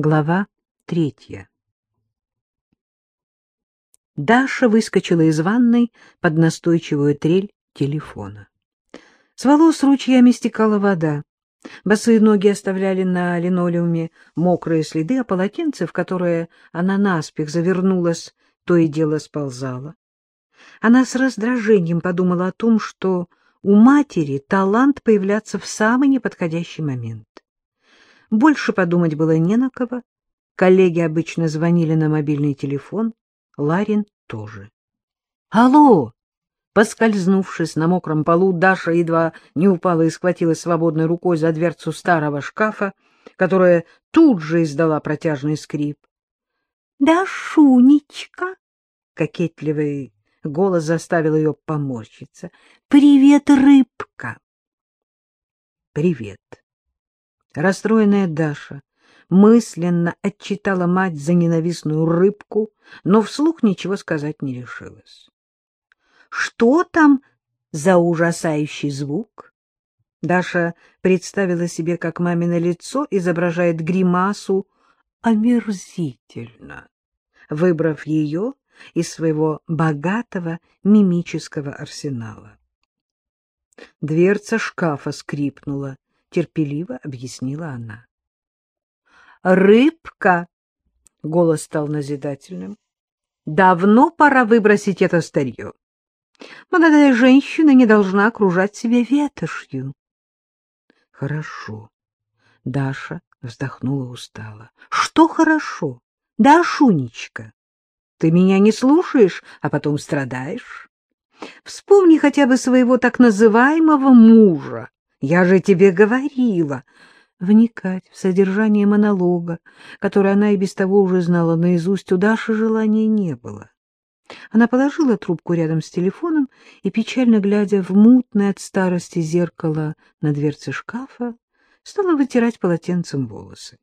Глава третья Даша выскочила из ванной под настойчивую трель телефона. С волос ручьями стекала вода. Босые ноги оставляли на линолеуме мокрые следы, а полотенце, в которое она наспех завернулась, то и дело сползало. Она с раздражением подумала о том, что у матери талант появляться в самый неподходящий момент. Больше подумать было не на кого. Коллеги обычно звонили на мобильный телефон, Ларин тоже. «Алло!» Поскользнувшись на мокром полу, Даша едва не упала и схватилась свободной рукой за дверцу старого шкафа, которая тут же издала протяжный скрип. — Дашунечка! — кокетливый голос заставил ее поморщиться. — Привет, рыбка! — Привет! Расстроенная Даша мысленно отчитала мать за ненавистную рыбку, но вслух ничего сказать не решилась. — Что там за ужасающий звук? Даша представила себе, как мамино лицо изображает гримасу омерзительно, выбрав ее из своего богатого мимического арсенала. Дверца шкафа скрипнула, — терпеливо объяснила она. «Рыбка!» — голос стал назидательным. «Давно пора выбросить это старье. Молодая женщина не должна окружать себя ветошью». «Хорошо». Даша вздохнула устало. «Что хорошо? Дашунечка, ты меня не слушаешь, а потом страдаешь? Вспомни хотя бы своего так называемого мужа, я же тебе говорила. Вникать в содержание монолога, который она и без того уже знала наизусть, у Даши желания не было. Она положила трубку рядом с телефоном и, печально глядя в мутное от старости зеркало на дверце шкафа, стала вытирать полотенцем волосы.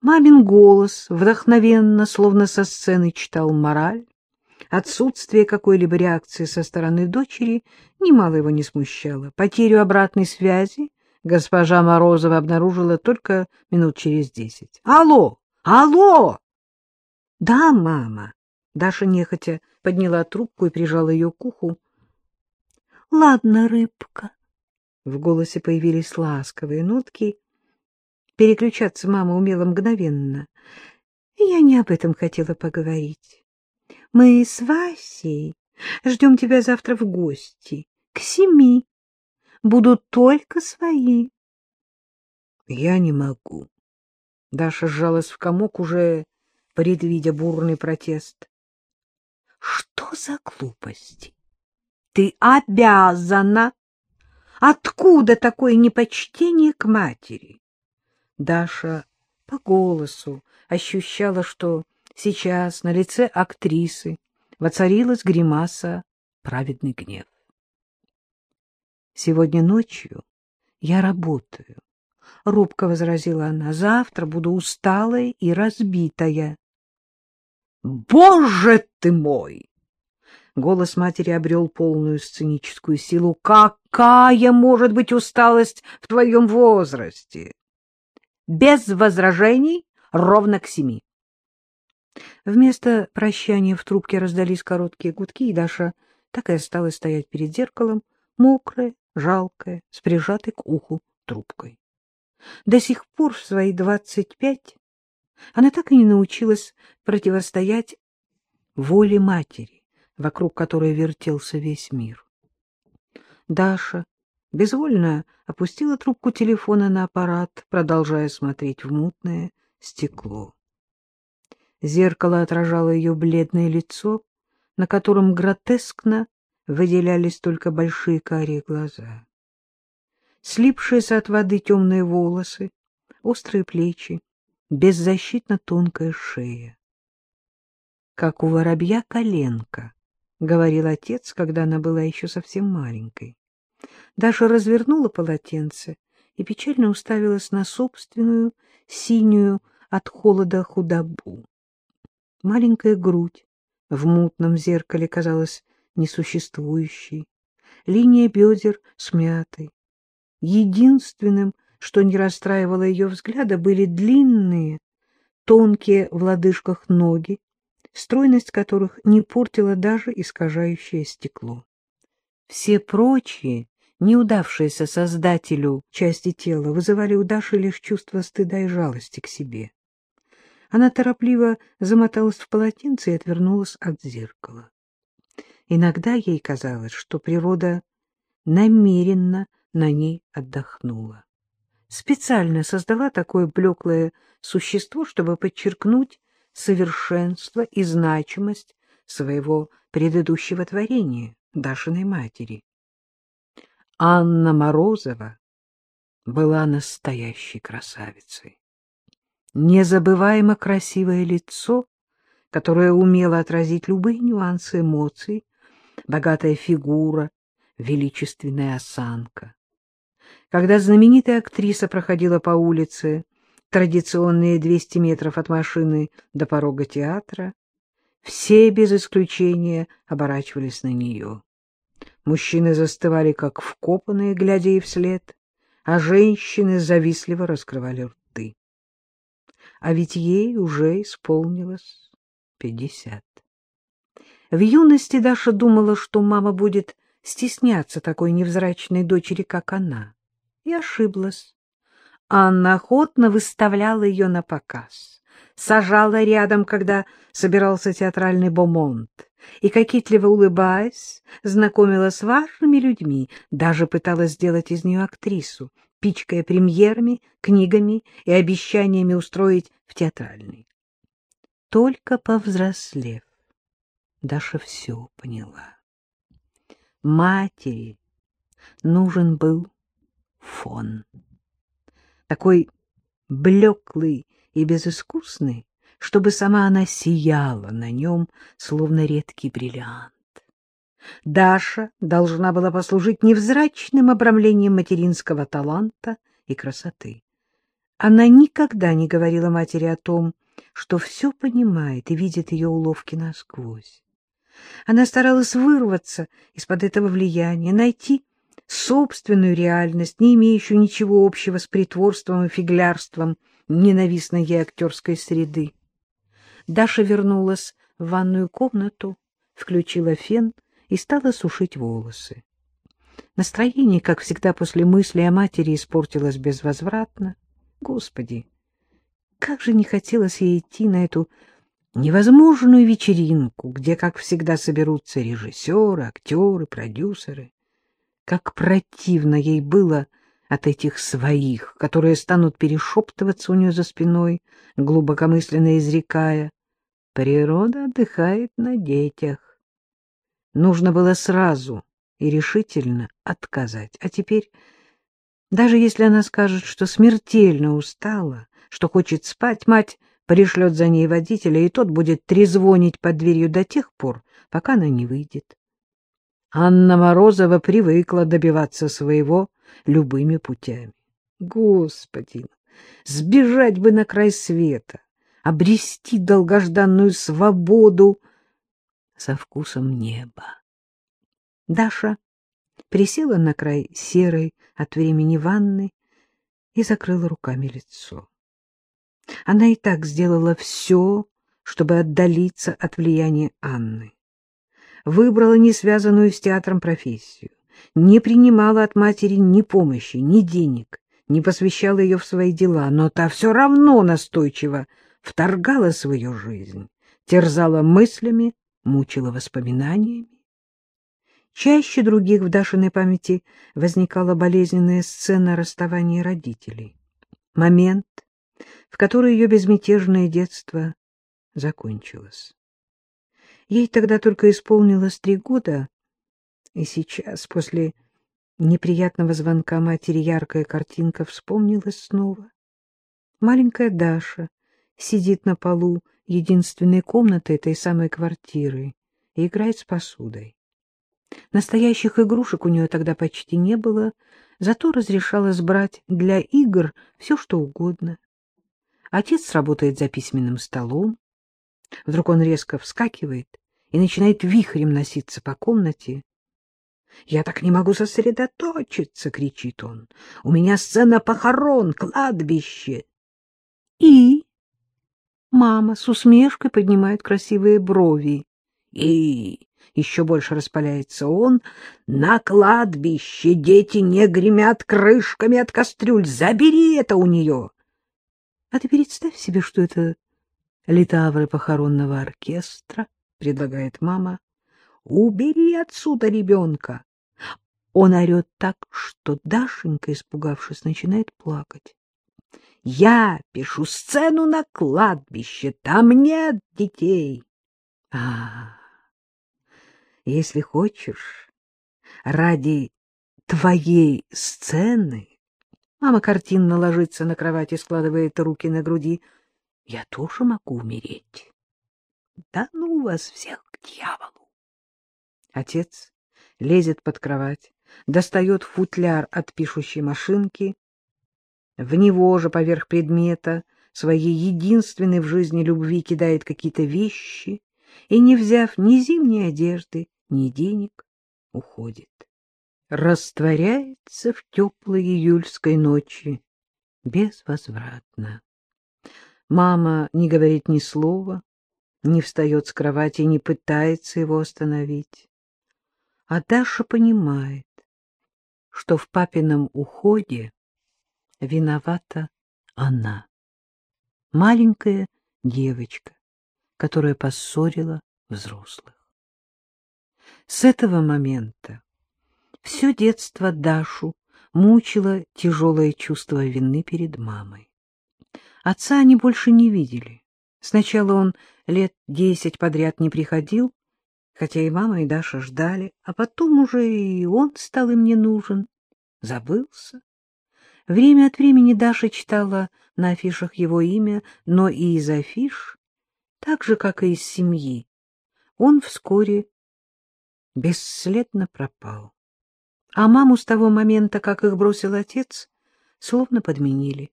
Мамин голос вдохновенно, словно со сцены, читал мораль. Отсутствие какой-либо реакции со стороны дочери немало его не смущало. Потерю обратной связи госпожа Морозова обнаружила только минут через десять. «Алло! Алло!» «Да, мама!» Даша нехотя подняла трубку и прижала ее к уху. «Ладно, рыбка!» В голосе появились ласковые нотки. Переключаться мама умела мгновенно. Я не об этом хотела поговорить. Мы с Васей ждем тебя завтра в гости, к семи. Будут только свои. Я не могу. Даша сжалась в комок, уже предвидя бурный протест. Что за глупости? Ты обязана. Откуда такое непочтение к матери? Даша по голосу ощущала, что Сейчас на лице актрисы воцарилась гримаса праведный гнев. «Сегодня ночью я работаю», — робко возразила она. «Завтра буду усталая и разбитая». «Боже ты мой!» Голос матери обрел полную сценическую силу. «Какая может быть усталость в твоем возрасте?» «Без возражений ровно к семи. Вместо прощания в трубке раздались короткие гудки, и Даша так и осталась стоять перед зеркалом, мокрая, жалкая, с прижатой к уху трубкой. До сих пор в свои двадцать пять она так и не научилась противостоять воле матери, вокруг которой вертелся весь мир. Даша безвольно опустила трубку телефона на аппарат, продолжая смотреть в мутное стекло. Зеркало отражало ее бледное лицо, на котором гротескно выделялись только большие карие глаза. Слипшиеся от воды темные волосы, острые плечи, беззащитно тонкая шея. «Как у воробья коленка», — говорил отец, когда она была еще совсем маленькой. Даша развернула полотенце и печально уставилась на собственную синюю от холода худобу. Маленькая грудь в мутном зеркале казалась несуществующей, линия бедер смятой. Единственным, что не расстраивало ее взгляда, были длинные, тонкие в лодыжках ноги, стройность которых не портила даже искажающее стекло. Все прочие, неудавшиеся создателю части тела, вызывали у Даши лишь чувство стыда и жалости к себе. Она торопливо замоталась в полотенце и отвернулась от зеркала. Иногда ей казалось, что природа намеренно на ней отдохнула. Специально создала такое блеклое существо, чтобы подчеркнуть совершенство и значимость своего предыдущего творения, Дашиной матери. Анна Морозова была настоящей красавицей. Незабываемо красивое лицо, которое умело отразить любые нюансы эмоций, богатая фигура, величественная осанка. Когда знаменитая актриса проходила по улице, традиционные 200 метров от машины до порога театра, все без исключения оборачивались на нее. Мужчины застывали, как вкопанные, глядя ей вслед, а женщины завистливо раскрывали рты. А ведь ей уже исполнилось пятьдесят. В юности Даша думала, что мама будет стесняться такой невзрачной дочери, как она. И ошиблась. Анна охотно выставляла ее на показ, сажала рядом, когда собирался театральный бомонд, и, кокетливо улыбаясь, знакомила с важными людьми, даже пыталась сделать из нее актрису, пичкая премьерами, книгами и обещаниями устроить в театральный. Только повзрослев, Даша все поняла. Матери нужен был фон. Такой блеклый и безыскусный, чтобы сама она сияла на нем, словно редкий бриллиант. Даша должна была послужить невзрачным обрамлением материнского таланта и красоты. Она никогда не говорила матери о том, что все понимает и видит ее уловки насквозь. Она старалась вырваться из-под этого влияния, найти собственную реальность, не имеющую ничего общего с притворством и фиглярством ненавистной ей актерской среды. Даша вернулась в ванную комнату, включила фен и стала сушить волосы. Настроение, как всегда после мысли о матери, испортилось безвозвратно. Господи, как же не хотелось ей идти на эту невозможную вечеринку, где, как всегда, соберутся режиссеры, актеры, продюсеры. Как противно ей было от этих своих, которые станут перешептываться у нее за спиной, глубокомысленно изрекая. Природа отдыхает на детях. Нужно было сразу и решительно отказать. А теперь, даже если она скажет, что смертельно устала, что хочет спать, мать пришлет за ней водителя, и тот будет трезвонить под дверью до тех пор, пока она не выйдет. Анна Морозова привыкла добиваться своего любыми путями. Господи, сбежать бы на край света, обрести долгожданную свободу со вкусом неба. Даша присела на край серой от времени ванны и закрыла руками лицо. Она и так сделала все, чтобы отдалиться от влияния Анны. Выбрала не связанную с театром профессию, не принимала от матери ни помощи, ни денег, не посвящала ее в свои дела, но та все равно настойчиво вторгалась в ее жизнь, терзала мыслями, мучила воспоминаниями. Чаще других в Дашиной памяти возникала болезненная сцена расставания родителей. Момент, в который ее безмятежное детство закончилось. Ей тогда только исполнилось три года, и сейчас, после неприятного звонка матери, яркая картинка вспомнилась снова. Маленькая Даша сидит на полу единственной комнаты этой самой квартиры и играет с посудой. Настоящих игрушек у нее тогда почти не было, зато разрешалось брать для игр все, что угодно. Отец работает за письменным столом. Вдруг он резко вскакивает и начинает вихрем носиться по комнате. «Я так не могу сосредоточиться!» — кричит он. «У меня сцена похорон, кладбище!» «И?» Мама с усмешкой поднимает красивые брови. И еще больше распаляется он. На кладбище дети не гремят крышками от кастрюль. Забери это у нее. А ты представь себе, что это литавры похоронного оркестра, предлагает мама. Убери отсюда ребенка. Он орет так, что Дашенька, испугавшись, начинает плакать. Я пишу сцену на кладбище, там нет детей. А, если хочешь, ради твоей сцены... Мама картинно ложится на кровать и складывает руки на груди. Я тоже могу умереть. Да ну вас всех к дьяволу! Отец лезет под кровать, достает футляр от пишущей машинки. В него же поверх предмета своей единственной в жизни любви кидает какие-то вещи и, не взяв ни зимней одежды, ни денег, уходит. Растворяется в теплой июльской ночи безвозвратно. Мама не говорит ни слова, не встает с кровати, не пытается его остановить. А Даша понимает, что в папином уходе виновата она, маленькая девочка, которая поссорила взрослых. С этого момента все детство Дашу мучило тяжелое чувство вины перед мамой. Отца они больше не видели. Сначала он лет десять подряд не приходил, хотя и мама, и Даша ждали, а потом уже и он стал им не нужен, забылся. Время от времени Даша читала на афишах его имя, но и из афиш, так же, как и из семьи, он вскоре бесследно пропал. А маму с того момента, как их бросил отец, словно подменили.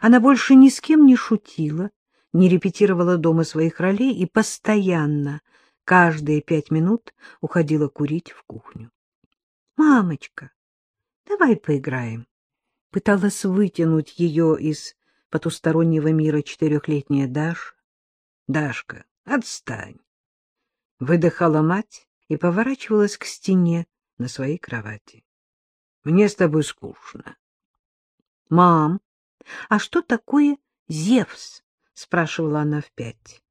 Она больше ни с кем не шутила, не репетировала дома своих ролей и постоянно, каждые пять минут, уходила курить в кухню. — Мамочка, давай поиграем. Пыталась вытянуть ее из потустороннего мира четырехлетняя Даша. — Дашка, отстань! — выдыхала мать и поворачивалась к стене на своей кровати. — Мне с тобой скучно. — Мам, а что такое Зевс? — спрашивала она в пять.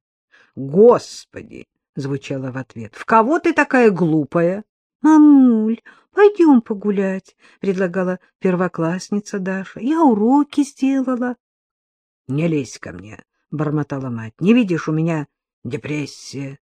— Господи! — звучало в ответ. — В кого ты такая глупая? — Мамуль, пойдем погулять, — предлагала первоклассница Даша. — Я уроки сделала. — Не лезь ко мне, — бормотала мать. — Не видишь, у меня депрессия.